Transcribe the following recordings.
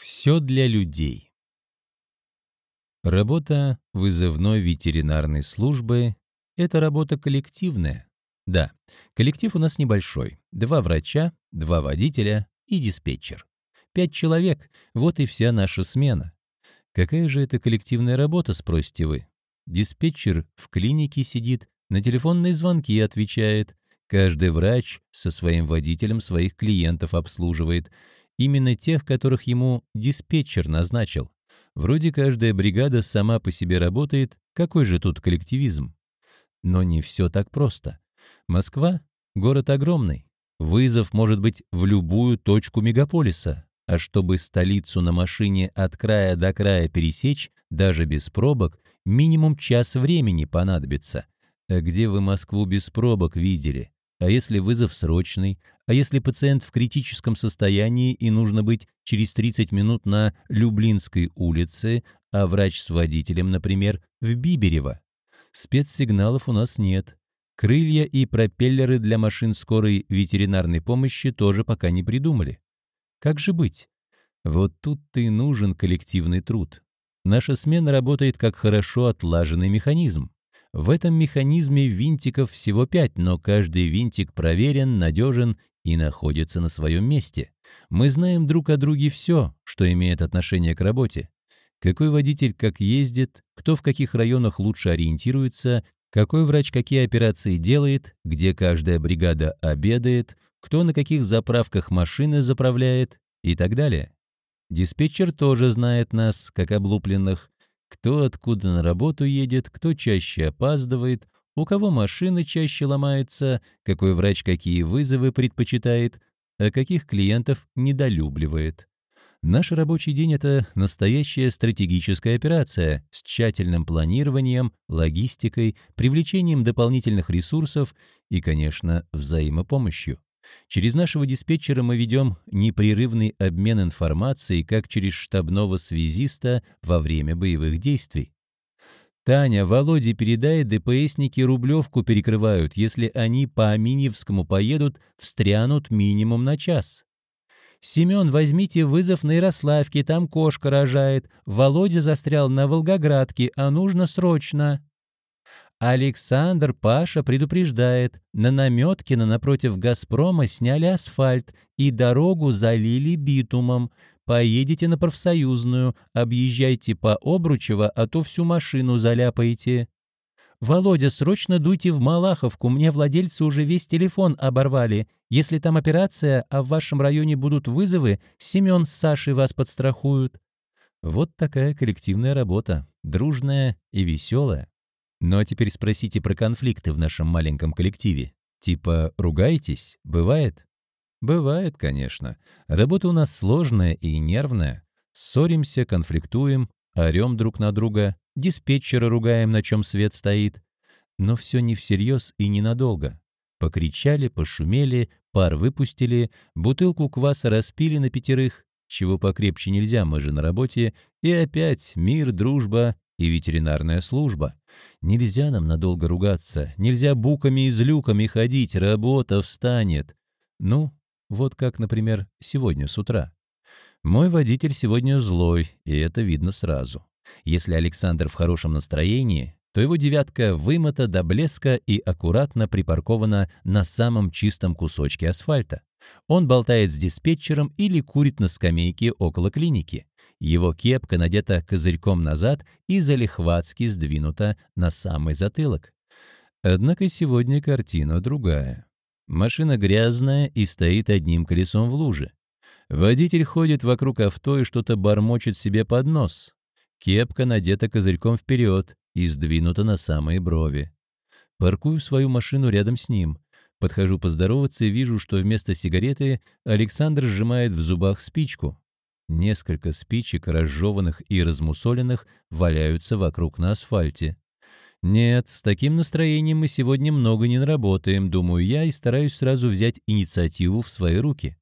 Все для людей. Работа вызывной ветеринарной службы – это работа коллективная. Да, коллектив у нас небольшой. Два врача, два водителя и диспетчер. Пять человек – вот и вся наша смена. Какая же это коллективная работа, спросите вы? Диспетчер в клинике сидит, на телефонные звонки отвечает. Каждый врач со своим водителем своих клиентов обслуживает – Именно тех, которых ему диспетчер назначил. Вроде каждая бригада сама по себе работает, какой же тут коллективизм? Но не все так просто. Москва — город огромный. Вызов может быть в любую точку мегаполиса. А чтобы столицу на машине от края до края пересечь, даже без пробок, минимум час времени понадобится. А где вы Москву без пробок видели? А если вызов срочный? А если пациент в критическом состоянии и нужно быть через 30 минут на Люблинской улице, а врач с водителем, например, в Биберево? Спецсигналов у нас нет. Крылья и пропеллеры для машин скорой ветеринарной помощи тоже пока не придумали. Как же быть? Вот тут-то и нужен коллективный труд. Наша смена работает как хорошо отлаженный механизм. В этом механизме винтиков всего пять, но каждый винтик проверен, надежен и находится на своем месте. Мы знаем друг о друге все, что имеет отношение к работе. Какой водитель как ездит, кто в каких районах лучше ориентируется, какой врач какие операции делает, где каждая бригада обедает, кто на каких заправках машины заправляет и так далее. Диспетчер тоже знает нас, как облупленных, кто откуда на работу едет, кто чаще опаздывает, у кого машина чаще ломается, какой врач какие вызовы предпочитает, а каких клиентов недолюбливает. Наш рабочий день — это настоящая стратегическая операция с тщательным планированием, логистикой, привлечением дополнительных ресурсов и, конечно, взаимопомощью. Через нашего диспетчера мы ведем непрерывный обмен информацией, как через штабного связиста во время боевых действий. Таня, Володе передай, ДПСники Рублевку перекрывают. Если они по Аминевскому поедут, встрянут минимум на час. «Семен, возьмите вызов на Ярославке, там кошка рожает. Володя застрял на Волгоградке, а нужно срочно». Александр Паша предупреждает, на Наметкино напротив «Газпрома» сняли асфальт и дорогу залили битумом. Поедете на профсоюзную, объезжайте по Обручево, а то всю машину заляпаете. «Володя, срочно дуйте в Малаховку, мне владельцы уже весь телефон оборвали. Если там операция, а в вашем районе будут вызовы, Семен с Сашей вас подстрахуют». Вот такая коллективная работа, дружная и веселая. Ну а теперь спросите про конфликты в нашем маленьком коллективе. Типа ругаетесь? Бывает? Бывает, конечно. Работа у нас сложная и нервная. Ссоримся, конфликтуем, орем друг на друга, диспетчера ругаем, на чем свет стоит. Но все не всерьез и ненадолго. Покричали, пошумели, пар выпустили, бутылку кваса распили на пятерых, чего покрепче нельзя, мы же на работе, и опять мир, дружба и ветеринарная служба. Нельзя нам надолго ругаться, нельзя буками и злюками ходить, работа встанет. Ну, вот как, например, сегодня с утра. Мой водитель сегодня злой, и это видно сразу. Если Александр в хорошем настроении, то его девятка вымыта до блеска и аккуратно припаркована на самом чистом кусочке асфальта. Он болтает с диспетчером или курит на скамейке около клиники. Его кепка надета козырьком назад и залихватски сдвинута на самый затылок. Однако сегодня картина другая. Машина грязная и стоит одним колесом в луже. Водитель ходит вокруг авто и что-то бормочет себе под нос. Кепка надета козырьком вперед и сдвинута на самые брови. Паркую свою машину рядом с ним. Подхожу поздороваться и вижу, что вместо сигареты Александр сжимает в зубах спичку. Несколько спичек, разжеванных и размусоленных, валяются вокруг на асфальте. Нет, с таким настроением мы сегодня много не наработаем, думаю я, и стараюсь сразу взять инициативу в свои руки.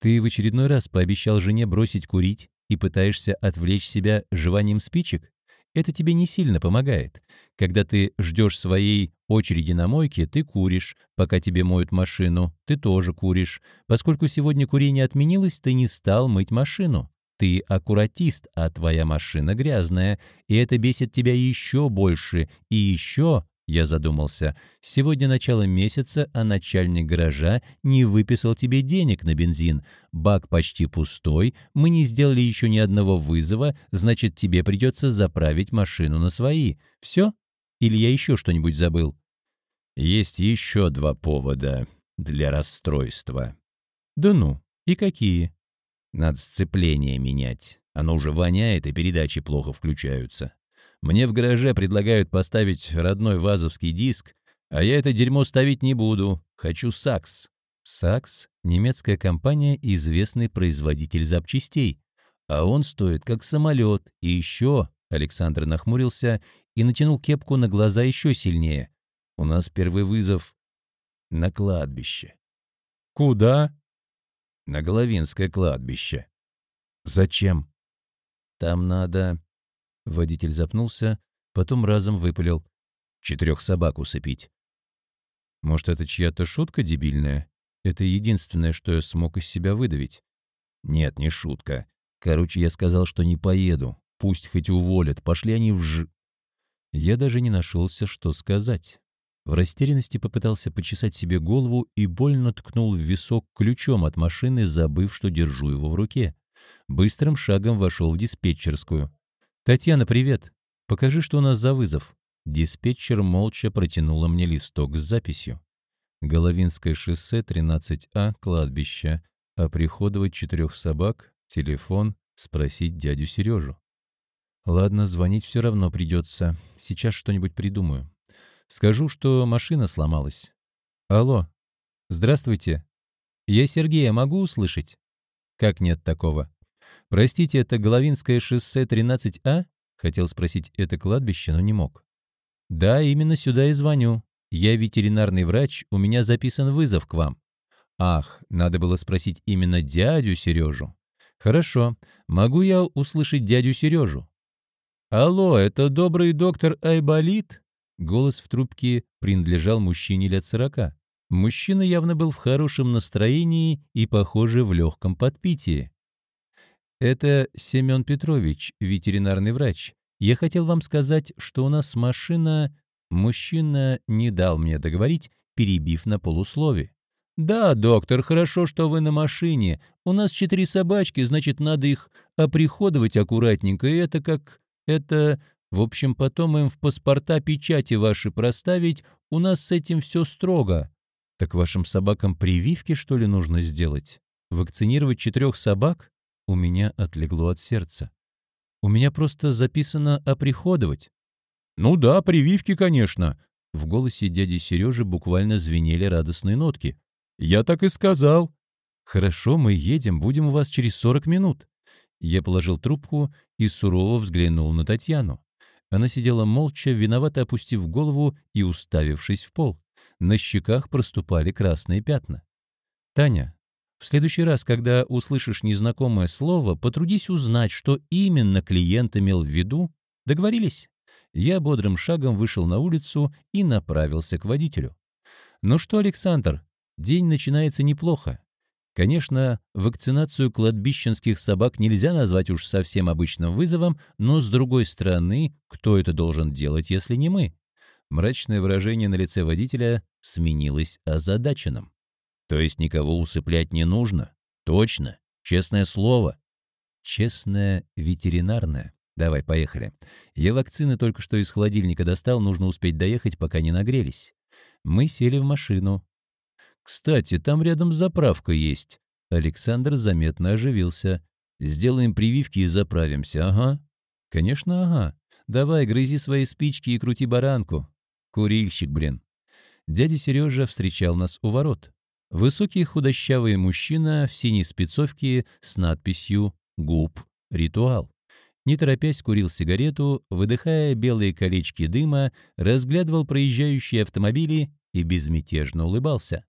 Ты в очередной раз пообещал жене бросить курить и пытаешься отвлечь себя жеванием спичек? Это тебе не сильно помогает. Когда ты ждешь своей очереди на мойке, ты куришь. Пока тебе моют машину, ты тоже куришь. Поскольку сегодня курение отменилось, ты не стал мыть машину. ты аккуратист, а твоя машина грязная, и это бесит тебя еще больше. И еще, я задумался, сегодня начало месяца, а начальник гаража не выписал тебе денег на бензин. Бак почти пустой, мы не сделали еще ни одного вызова, значит, тебе придется заправить машину на свои. Все? Или я еще что-нибудь забыл? Есть еще два повода для расстройства. Да ну, и какие? Надо сцепление менять. Оно уже воняет, и передачи плохо включаются. Мне в гараже предлагают поставить родной вазовский диск, а я это дерьмо ставить не буду. Хочу САКС. САКС — немецкая компания, известный производитель запчастей. А он стоит как самолет. И еще, Александр нахмурился и натянул кепку на глаза еще сильнее. У нас первый вызов на кладбище. Куда? на Головинское кладбище. «Зачем?» «Там надо...» Водитель запнулся, потом разом выпалил. «Четырех собак усыпить». «Может, это чья-то шутка дебильная? Это единственное, что я смог из себя выдавить». «Нет, не шутка. Короче, я сказал, что не поеду. Пусть хоть уволят. Пошли они в ж...» Я даже не нашелся, что сказать. В растерянности попытался почесать себе голову и больно ткнул в висок ключом от машины, забыв, что держу его в руке. Быстрым шагом вошел в диспетчерскую. «Татьяна, привет! Покажи, что у нас за вызов». Диспетчер молча протянула мне листок с записью. Головинское шоссе, 13А, кладбище. Оприходовать четырех собак, телефон, спросить дядю Сережу. Ладно, звонить все равно придется. Сейчас что-нибудь придумаю. Скажу, что машина сломалась. Алло. Здравствуйте. Я Сергея могу услышать? Как нет такого? Простите, это Головинское шоссе 13А? Хотел спросить это кладбище, но не мог. Да, именно сюда и звоню. Я ветеринарный врач, у меня записан вызов к вам. Ах, надо было спросить именно дядю Сережу. Хорошо, могу я услышать дядю Сережу? Алло, это добрый доктор Айболит? Голос в трубке принадлежал мужчине лет сорока. Мужчина явно был в хорошем настроении и, похоже, в легком подпитии. «Это Семен Петрович, ветеринарный врач. Я хотел вам сказать, что у нас машина...» Мужчина не дал мне договорить, перебив на полуслове. «Да, доктор, хорошо, что вы на машине. У нас четыре собачки, значит, надо их оприходовать аккуратненько, и это как... Это... В общем, потом им в паспорта печати ваши проставить, у нас с этим все строго. Так вашим собакам прививки, что ли, нужно сделать? Вакцинировать четырех собак? У меня отлегло от сердца. У меня просто записано «оприходовать». Ну да, прививки, конечно. В голосе дяди Сережи буквально звенели радостные нотки. Я так и сказал. Хорошо, мы едем, будем у вас через сорок минут. Я положил трубку и сурово взглянул на Татьяну. Она сидела молча, виновато опустив голову и уставившись в пол. На щеках проступали красные пятна. «Таня, в следующий раз, когда услышишь незнакомое слово, потрудись узнать, что именно клиент имел в виду. Договорились?» Я бодрым шагом вышел на улицу и направился к водителю. «Ну что, Александр, день начинается неплохо. Конечно, вакцинацию кладбищенских собак нельзя назвать уж совсем обычным вызовом, но, с другой стороны, кто это должен делать, если не мы? Мрачное выражение на лице водителя сменилось озадаченным. То есть никого усыплять не нужно? Точно. Честное слово. Честное ветеринарное. Давай, поехали. Я вакцины только что из холодильника достал, нужно успеть доехать, пока не нагрелись. Мы сели в машину. «Кстати, там рядом заправка есть». Александр заметно оживился. «Сделаем прививки и заправимся, ага». «Конечно, ага. Давай, грызи свои спички и крути баранку. Курильщик, блин». Дядя Сережа встречал нас у ворот. Высокий худощавый мужчина в синей спецовке с надписью «Губ. Ритуал». Не торопясь курил сигарету, выдыхая белые колечки дыма, разглядывал проезжающие автомобили и безмятежно улыбался.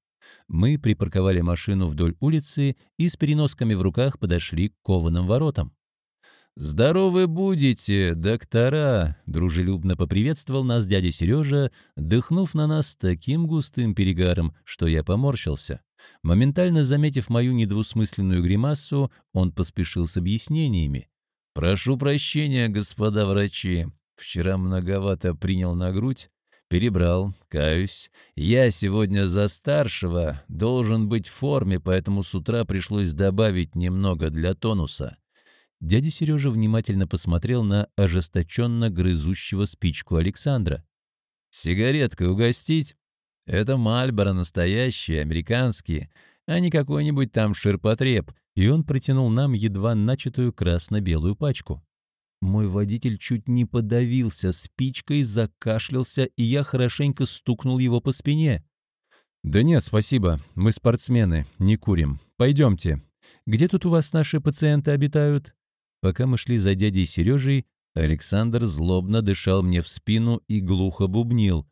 Мы припарковали машину вдоль улицы и с переносками в руках подошли к кованым воротам. «Здоровы будете, доктора!» — дружелюбно поприветствовал нас дядя Сережа, дыхнув на нас таким густым перегаром, что я поморщился. Моментально заметив мою недвусмысленную гримасу, он поспешил с объяснениями. «Прошу прощения, господа врачи. Вчера многовато принял на грудь. Перебрал, каюсь. Я сегодня за старшего, должен быть в форме, поэтому с утра пришлось добавить немного для тонуса. Дядя Сережа внимательно посмотрел на ожесточенно грызущего спичку Александра. «Сигареткой угостить? Это Мальборо настоящие, американские, а не какой-нибудь там ширпотреб». И он протянул нам едва начатую красно-белую пачку. Мой водитель чуть не подавился спичкой, закашлялся, и я хорошенько стукнул его по спине. «Да нет, спасибо. Мы спортсмены, не курим. Пойдемте. Где тут у вас наши пациенты обитают?» Пока мы шли за дядей Сережей, Александр злобно дышал мне в спину и глухо бубнил.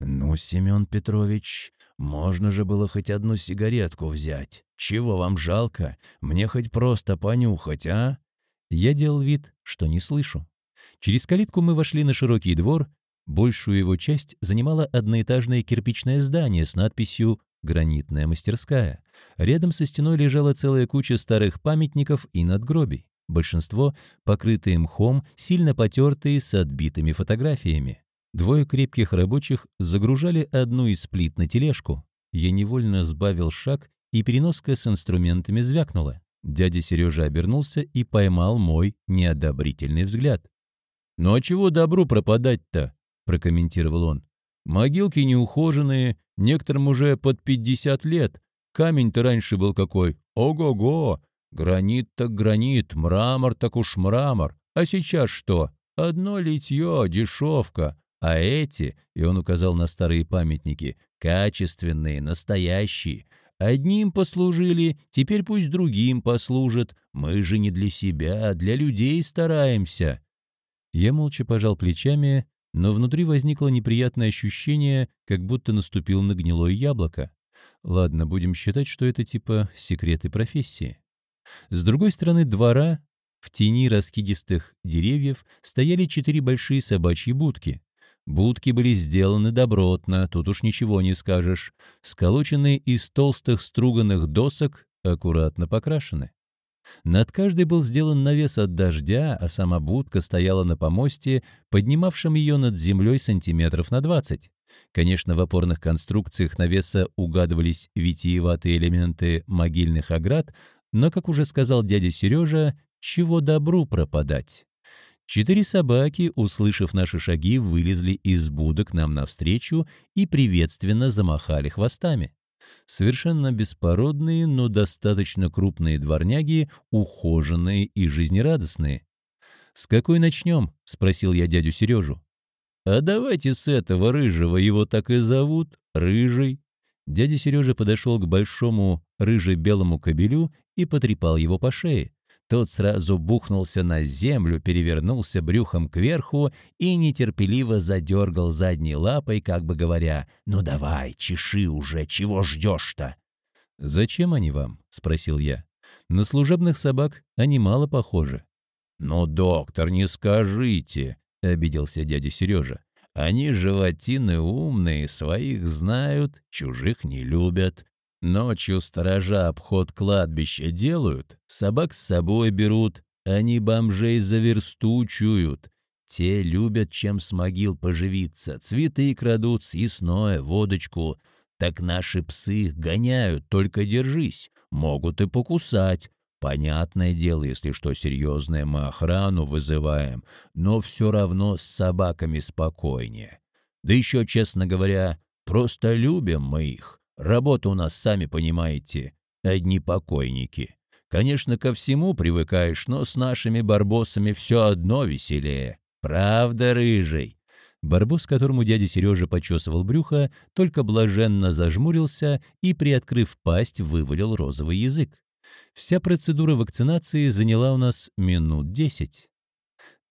«Ну, Семен Петрович, можно же было хоть одну сигаретку взять. Чего вам жалко? Мне хоть просто понюхать, а?» Я делал вид, что не слышу. Через калитку мы вошли на широкий двор. Большую его часть занимало одноэтажное кирпичное здание с надписью «Гранитная мастерская». Рядом со стеной лежала целая куча старых памятников и надгробий. Большинство покрытые мхом, сильно потертые, с отбитыми фотографиями. Двое крепких рабочих загружали одну из плит на тележку. Я невольно сбавил шаг, и переноска с инструментами звякнула. Дядя Сережа обернулся и поймал мой неодобрительный взгляд. «Ну а чего добру пропадать-то?» — прокомментировал он. «Могилки неухоженные, некоторым уже под пятьдесят лет. Камень-то раньше был какой. Ого-го! Гранит так гранит, мрамор так уж мрамор. А сейчас что? Одно литье, дешевка. А эти, и он указал на старые памятники, качественные, настоящие. Одним послужили, теперь пусть другим послужат. Мы же не для себя, а для людей стараемся». Я молча пожал плечами, но внутри возникло неприятное ощущение, как будто наступил на гнилое яблоко. Ладно, будем считать, что это типа секреты профессии. С другой стороны двора, в тени раскидистых деревьев, стояли четыре большие собачьи будки. Будки были сделаны добротно, тут уж ничего не скажешь. Сколоченные из толстых струганных досок, аккуратно покрашены. Над каждой был сделан навес от дождя, а сама будка стояла на помосте, поднимавшем ее над землей сантиметров на двадцать. Конечно, в опорных конструкциях навеса угадывались витиеватые элементы могильных оград, но, как уже сказал дядя Сережа, чего добру пропадать. Четыре собаки, услышав наши шаги, вылезли из будок нам навстречу и приветственно замахали хвостами. Совершенно беспородные, но достаточно крупные дворняги, ухоженные и жизнерадостные. «С какой начнем?» — спросил я дядю Сережу. «А давайте с этого рыжего, его так и зовут, Рыжий». Дядя Сережа подошел к большому рыже-белому кобелю и потрепал его по шее. Тот сразу бухнулся на землю, перевернулся брюхом кверху и нетерпеливо задергал задней лапой, как бы говоря, «Ну давай, чеши уже, чего ждешь-то?» «Зачем они вам?» — спросил я. «На служебных собак они мало похожи». «Ну, доктор, не скажите!» — обиделся дядя Сережа. «Они животины умные, своих знают, чужих не любят. Ночью сторожа обход кладбища делают, собак с собой берут, они бомжей за версту чуют. Те любят, чем с могил поживиться, цветы крадут, съестное, водочку. Так наши псы гоняют, только держись, могут и покусать. Понятное дело, если что серьезное, мы охрану вызываем, но все равно с собаками спокойнее. Да еще, честно говоря, просто любим мы их. Работа у нас, сами понимаете, одни покойники. Конечно, ко всему привыкаешь, но с нашими барбосами все одно веселее. Правда, рыжий?» Барбос, которому дядя Сережа почесывал брюхо, только блаженно зажмурился и, приоткрыв пасть, вывалил розовый язык. Вся процедура вакцинации заняла у нас минут десять.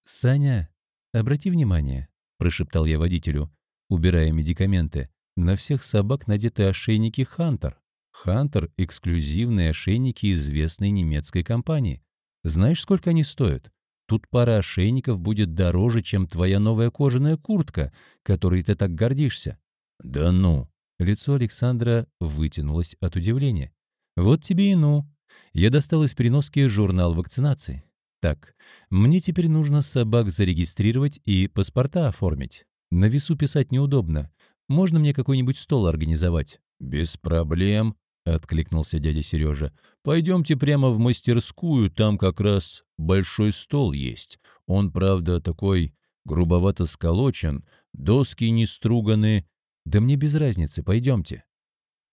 «Саня, обрати внимание», — прошептал я водителю, убирая медикаменты. На всех собак надеты ошейники «Хантер». «Хантер» — эксклюзивные ошейники известной немецкой компании. Знаешь, сколько они стоят? Тут пара ошейников будет дороже, чем твоя новая кожаная куртка, которой ты так гордишься. Да ну! Лицо Александра вытянулось от удивления. «Вот тебе и ну!» Я достал из переноски журнал вакцинации. Так, мне теперь нужно собак зарегистрировать и паспорта оформить. На весу писать неудобно. Можно мне какой-нибудь стол организовать? Без проблем, откликнулся дядя Сережа. Пойдемте прямо в мастерскую, там как раз большой стол есть. Он, правда, такой грубовато сколочен, доски не струганы. Да мне без разницы, пойдемте.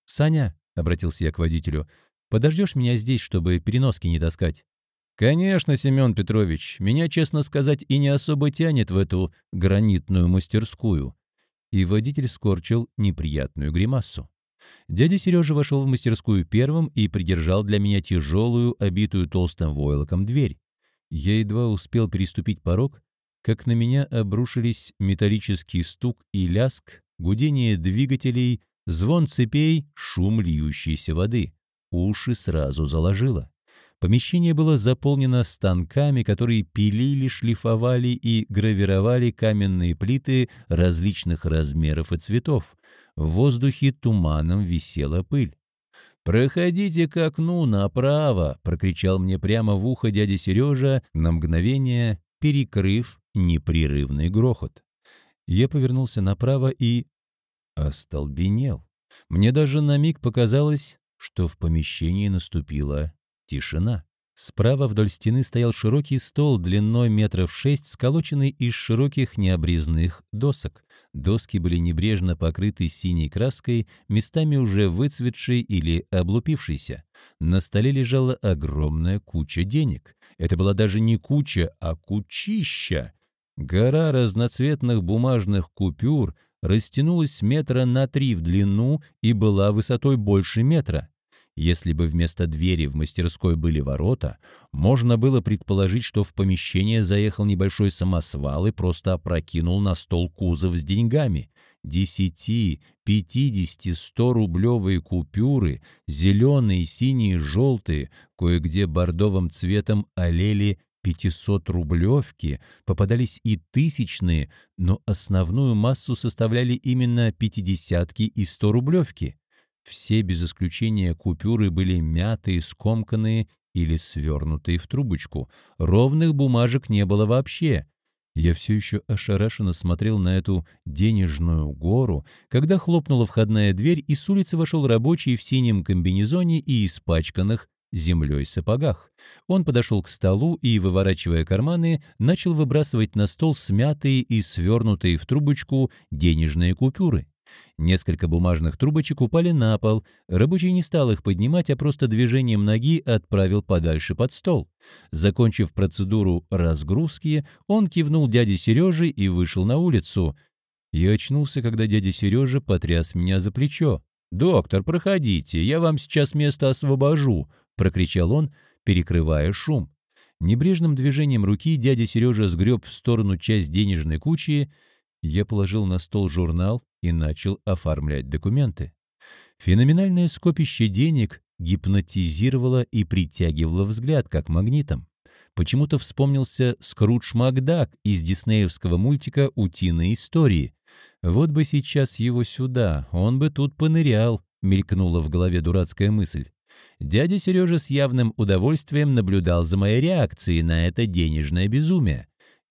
Саня, — обратился я к водителю, — подождешь меня здесь, чтобы переноски не таскать? «Конечно, Семен Петрович, меня, честно сказать, и не особо тянет в эту гранитную мастерскую». И водитель скорчил неприятную гримассу. Дядя Сережа вошел в мастерскую первым и придержал для меня тяжелую, обитую толстым войлоком дверь. Я едва успел переступить порог, как на меня обрушились металлический стук и ляск, гудение двигателей, звон цепей, шум льющейся воды. Уши сразу заложило. Помещение было заполнено станками, которые пилили, шлифовали и гравировали каменные плиты различных размеров и цветов. В воздухе туманом висела пыль. «Проходите к окну направо!» — прокричал мне прямо в ухо дядя Сережа, на мгновение перекрыв непрерывный грохот. Я повернулся направо и... остолбенел. Мне даже на миг показалось, что в помещении наступила Тишина. Справа вдоль стены стоял широкий стол длиной метров шесть, сколоченный из широких необрезных досок. Доски были небрежно покрыты синей краской, местами уже выцветшей или облупившейся. На столе лежала огромная куча денег. Это была даже не куча, а кучища. Гора разноцветных бумажных купюр растянулась метра на три в длину и была высотой больше метра. Если бы вместо двери в мастерской были ворота, можно было предположить, что в помещение заехал небольшой самосвал и просто опрокинул на стол кузов с деньгами. Десяти, пятидесяти, сто рублевые купюры, зеленые, синие, желтые, кое-где бордовым цветом олели 500 рублевки, попадались и тысячные, но основную массу составляли именно пятидесятки и сто рублевки. Все без исключения купюры были мятые, скомканные или свернутые в трубочку. Ровных бумажек не было вообще. Я все еще ошарашенно смотрел на эту денежную гору, когда хлопнула входная дверь, и с улицы вошел рабочий в синем комбинезоне и испачканных землей сапогах. Он подошел к столу и, выворачивая карманы, начал выбрасывать на стол смятые и свернутые в трубочку денежные купюры. Несколько бумажных трубочек упали на пол. Рабочий не стал их поднимать, а просто движением ноги отправил подальше под стол. Закончив процедуру разгрузки, он кивнул дяде Сереже и вышел на улицу. Я очнулся, когда дядя Сережа потряс меня за плечо. «Доктор, проходите, я вам сейчас место освобожу», — прокричал он, перекрывая шум. Небрежным движением руки дядя Сережа сгреб в сторону часть денежной кучи, я положил на стол журнал и начал оформлять документы. Феноменальное скопище денег гипнотизировало и притягивало взгляд, как магнитом. Почему-то вспомнился Скрудж Макдак из диснеевского мультика «Утиные истории». «Вот бы сейчас его сюда, он бы тут понырял», — мелькнула в голове дурацкая мысль. Дядя Сережа с явным удовольствием наблюдал за моей реакцией на это денежное безумие.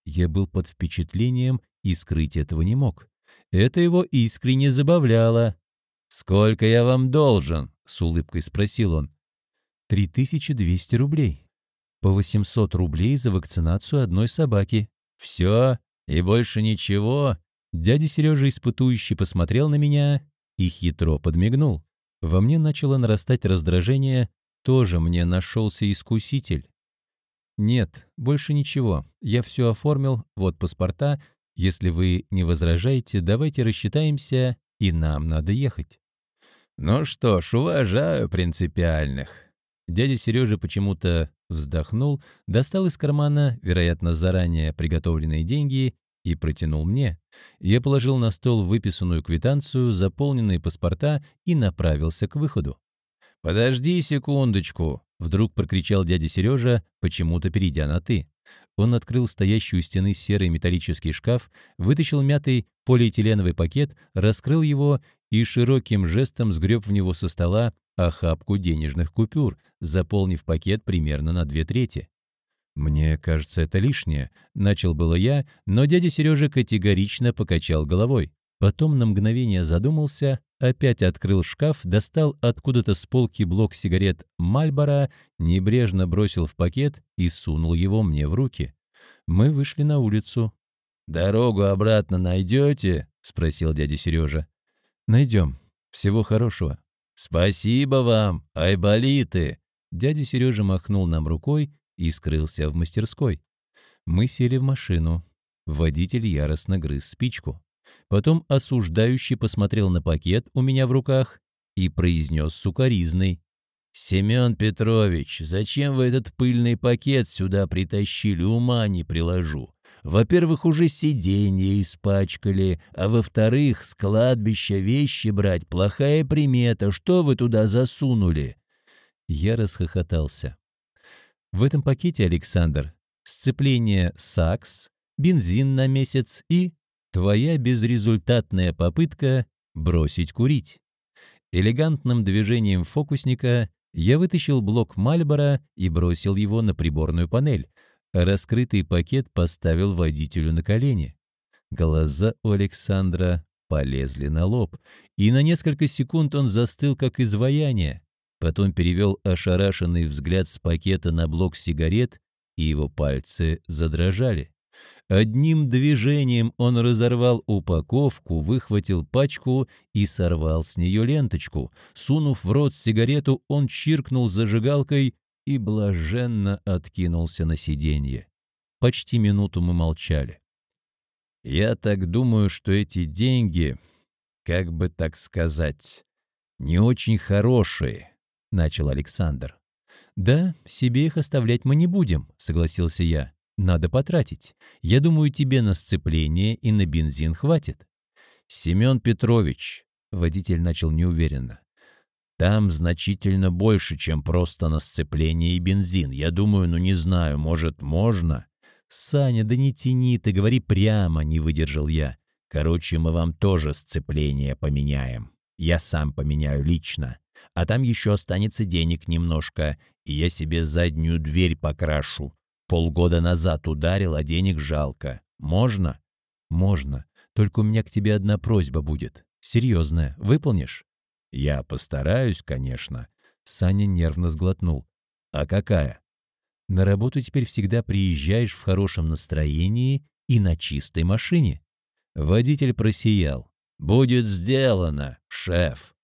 Я был под впечатлением и скрыть этого не мог. Это его искренне забавляло. «Сколько я вам должен?» — с улыбкой спросил он. «Три тысячи двести рублей. По восемьсот рублей за вакцинацию одной собаки. Все? И больше ничего?» Дядя Сережа испытующе посмотрел на меня и хитро подмигнул. Во мне начало нарастать раздражение, тоже мне нашелся искуситель. «Нет, больше ничего. Я все оформил, вот паспорта. Если вы не возражаете, давайте рассчитаемся, и нам надо ехать». «Ну что ж, уважаю принципиальных». Дядя Сережа почему-то вздохнул, достал из кармана, вероятно, заранее приготовленные деньги и протянул мне. Я положил на стол выписанную квитанцию, заполненные паспорта и направился к выходу. «Подожди секундочку», — вдруг прокричал дядя Сережа, почему-то перейдя на «ты». Он открыл стоящий у стены серый металлический шкаф, вытащил мятый полиэтиленовый пакет, раскрыл его и широким жестом сгреб в него со стола охапку денежных купюр, заполнив пакет примерно на две трети. «Мне кажется, это лишнее», — начал было я, но дядя Сережа категорично покачал головой. Потом на мгновение задумался, опять открыл шкаф, достал откуда-то с полки блок сигарет «Мальбора», небрежно бросил в пакет и сунул его мне в руки. Мы вышли на улицу. «Дорогу обратно найдете?» — спросил дядя Сережа. «Найдем. Всего хорошего». «Спасибо вам, айболиты!» Дядя Сережа махнул нам рукой и скрылся в мастерской. Мы сели в машину. Водитель яростно грыз спичку. Потом осуждающий посмотрел на пакет у меня в руках и произнес сукоризный. «Семен Петрович, зачем вы этот пыльный пакет сюда притащили, ума не приложу. Во-первых, уже сиденье испачкали, а во-вторых, с кладбища вещи брать — плохая примета. Что вы туда засунули?» Я расхохотался. В этом пакете, Александр, сцепление САКС, бензин на месяц и твоя безрезультатная попытка бросить курить. Элегантным движением фокусника я вытащил блок Мальбора и бросил его на приборную панель, Раскрытый пакет поставил водителю на колени. Глаза у Александра полезли на лоб, и на несколько секунд он застыл, как изваяние. Потом перевел ошарашенный взгляд с пакета на блок сигарет, и его пальцы задрожали. Одним движением он разорвал упаковку, выхватил пачку и сорвал с нее ленточку. Сунув в рот сигарету, он чиркнул зажигалкой, и блаженно откинулся на сиденье. Почти минуту мы молчали. «Я так думаю, что эти деньги, как бы так сказать, не очень хорошие», — начал Александр. «Да, себе их оставлять мы не будем», — согласился я. «Надо потратить. Я думаю, тебе на сцепление и на бензин хватит». «Семен Петрович», — водитель начал неуверенно, там значительно больше, чем просто на сцепление и бензин. Я думаю, ну не знаю, может, можно? Саня, да не тяни, ты говори прямо, не выдержал я. Короче, мы вам тоже сцепление поменяем. Я сам поменяю лично. А там еще останется денег немножко, и я себе заднюю дверь покрашу. Полгода назад ударил, а денег жалко. Можно? Можно. Только у меня к тебе одна просьба будет. Серьезная. Выполнишь? «Я постараюсь, конечно». Саня нервно сглотнул. «А какая?» «На работу теперь всегда приезжаешь в хорошем настроении и на чистой машине». Водитель просиял. «Будет сделано, шеф!»